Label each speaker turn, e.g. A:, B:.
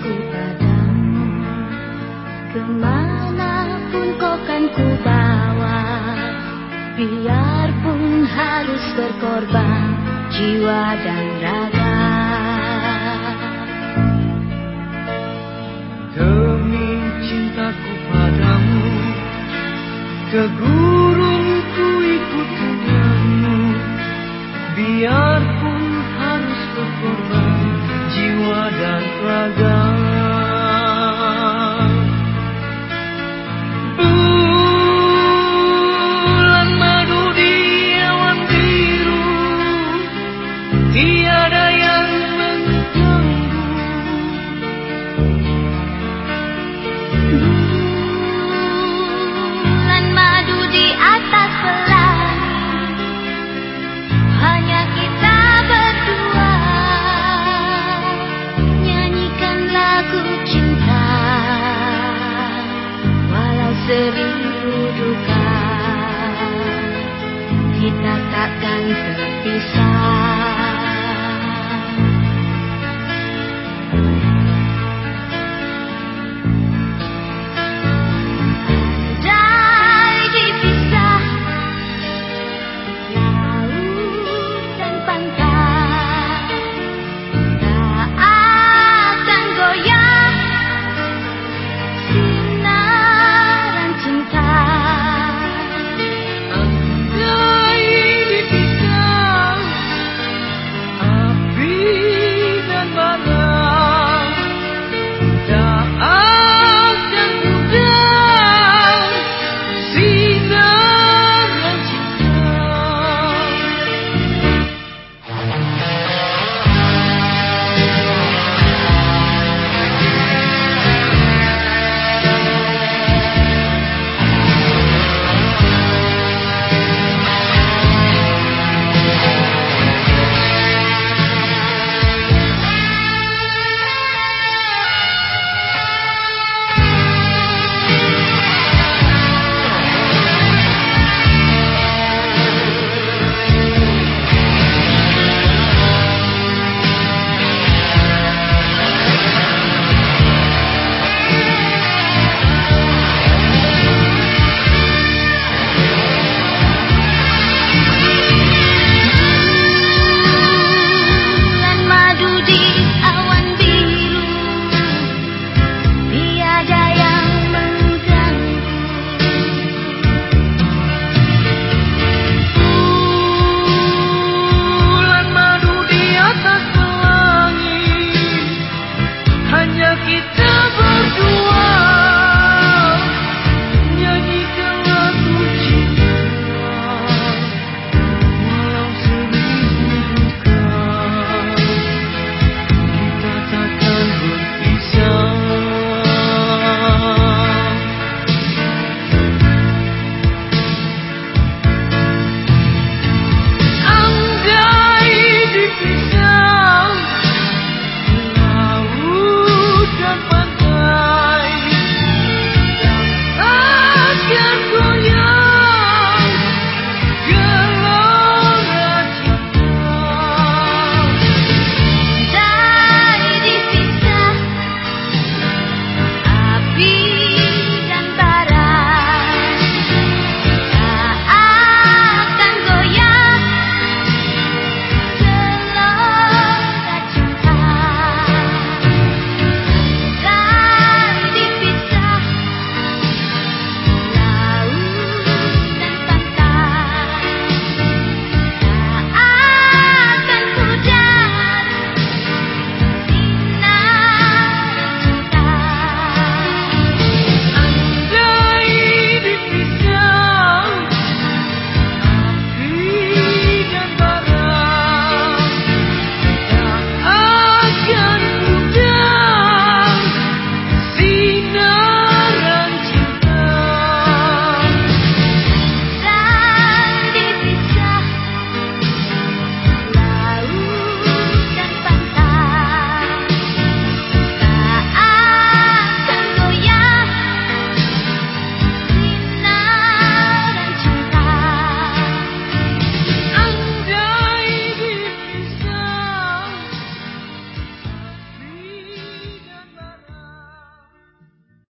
A: cintaku padamu. Ke mana pun kau kan ku bawa Biarpun harus berkorban jiwa dan raga. duka kita takkan terpisah. you